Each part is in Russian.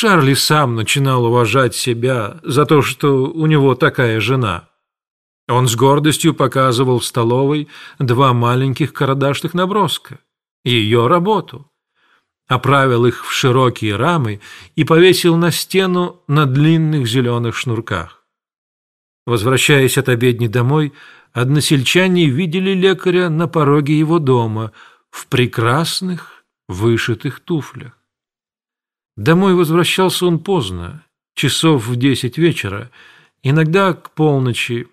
Шарли сам начинал уважать себя за то, что у него такая жена. Он с гордостью показывал в столовой два маленьких карандашных наброска. Ее работу. Оправил их в широкие рамы и повесил на стену на длинных зеленых шнурках. Возвращаясь от обедни домой, односельчане видели лекаря на пороге его дома в прекрасных вышитых туфлях. Домой возвращался он поздно, часов в десять вечера, иногда к полночи.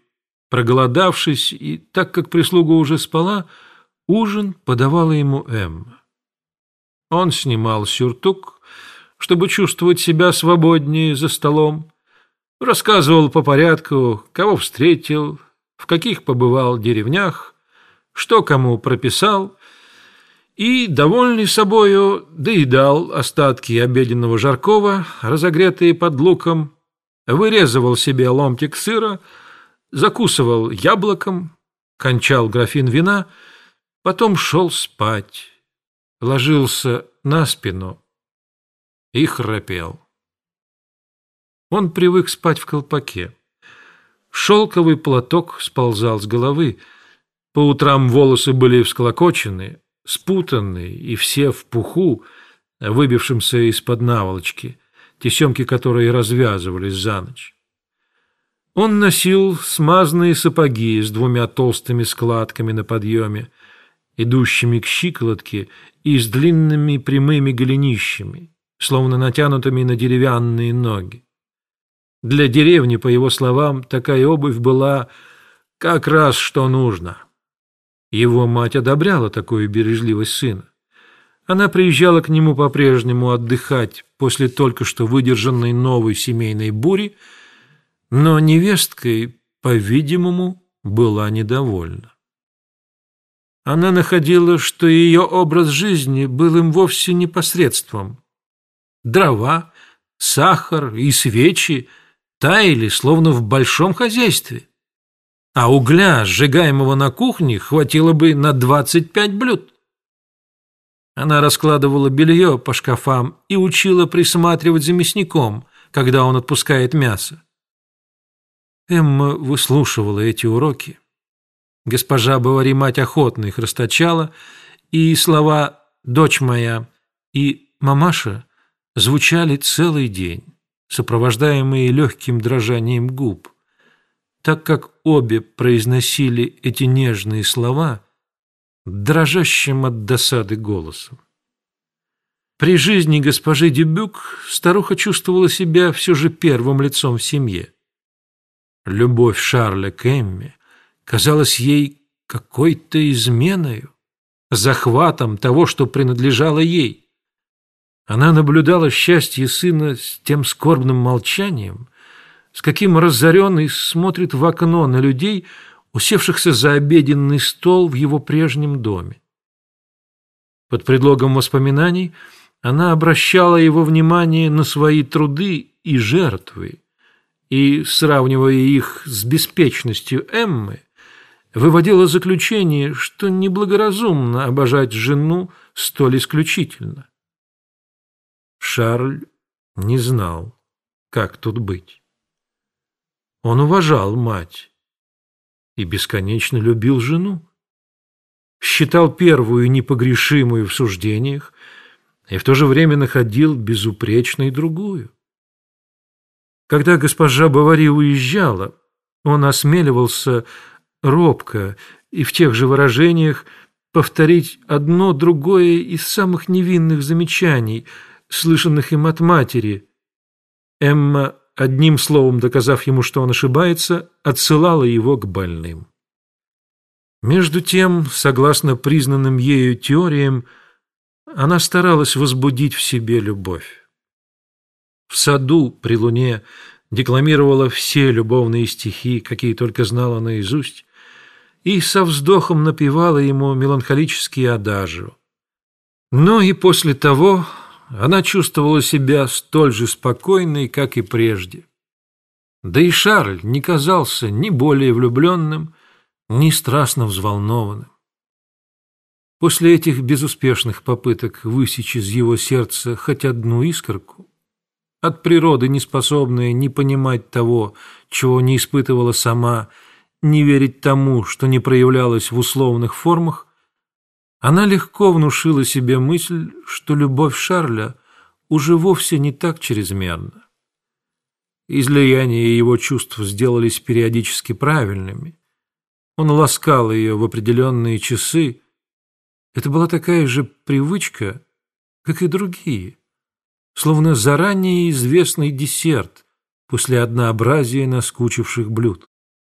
Проголодавшись, и так как прислуга уже спала, ужин подавала ему Эмма. Он снимал сюртук, чтобы чувствовать себя свободнее за столом, рассказывал по порядку, кого встретил, в каких побывал деревнях, что кому прописал, и, довольный собою, доедал остатки обеденного жаркого, разогретые под луком, вырезывал себе ломтик сыра, закусывал яблоком, кончал графин вина, потом шел спать, ложился на спину и храпел. Он привык спать в колпаке. Шелковый платок сползал с головы, по утрам волосы были всклокочены, спутанные и все в пуху, выбившемся из-под наволочки, тесемки которой развязывались за ночь. Он носил смазанные сапоги с двумя толстыми складками на подъеме, идущими к щиколотке и с длинными прямыми голенищами, словно натянутыми на деревянные ноги. Для деревни, по его словам, такая обувь была как раз что нужно. Его мать одобряла такую бережливость сына. Она приезжала к нему по-прежнему отдыхать после только что выдержанной новой семейной бури, но невесткой, по-видимому, была недовольна. Она находила, что ее образ жизни был им вовсе непосредством. Дрова, сахар и свечи таяли, словно в большом хозяйстве а угля, сжигаемого на кухне, хватило бы на 25 блюд. Она раскладывала белье по шкафам и учила присматривать за мясником, когда он отпускает мясо. Эмма выслушивала эти уроки. Госпожа Бавари мать охотно их расточала, и слова «дочь моя» и «мамаша» звучали целый день, сопровождаемые легким дрожанием губ так как обе произносили эти нежные слова дрожащим от досады голосом. При жизни госпожи Дебюк старуха чувствовала себя все же первым лицом в семье. Любовь Шарля к Эмме казалась ей какой-то изменою, захватом того, что принадлежало ей. Она наблюдала счастье сына с тем скорбным молчанием, с каким разоренный смотрит в окно на людей, усевшихся за обеденный стол в его прежнем доме. Под предлогом воспоминаний она обращала его внимание на свои труды и жертвы, и, сравнивая их с беспечностью Эммы, выводила заключение, что неблагоразумно обожать жену столь исключительно. Шарль не знал, как тут быть. Он уважал мать и бесконечно любил жену. Считал первую непогрешимую в суждениях и в то же время находил безупречной другую. Когда госпожа Бавари уезжала, он осмеливался робко и в тех же выражениях повторить одно другое из самых невинных замечаний, слышанных им от матери. Эмма одним словом доказав ему, что он ошибается, отсылала его к больным. Между тем, согласно признанным ею теориям, она старалась возбудить в себе любовь. В саду при луне декламировала все любовные стихи, какие только знала наизусть, и со вздохом напевала ему меланхолические адажио. Но и после того она чувствовала себя столь же спокойной, как и прежде. Да и Шарль не казался ни более влюбленным, ни страстно взволнованным. После этих безуспешных попыток высечь из его сердца хоть одну искорку, от природы не способная ни понимать того, чего не испытывала сама, не верить тому, что не проявлялось в условных формах, она легко внушила себе мысль, что любовь Шарля уже вовсе не так чрезмерна. Излияния его чувств сделались периодически правильными. Он ласкал ее в определенные часы. Это была такая же привычка, как и другие, словно заранее известный десерт после однообразия наскучивших блюд.